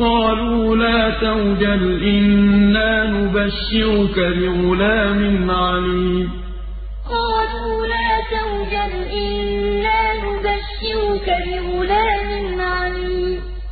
قالوا لا توجل إنا نبشرك بغلام عليم. قالوا لا توجل إنا نبشرك بغلام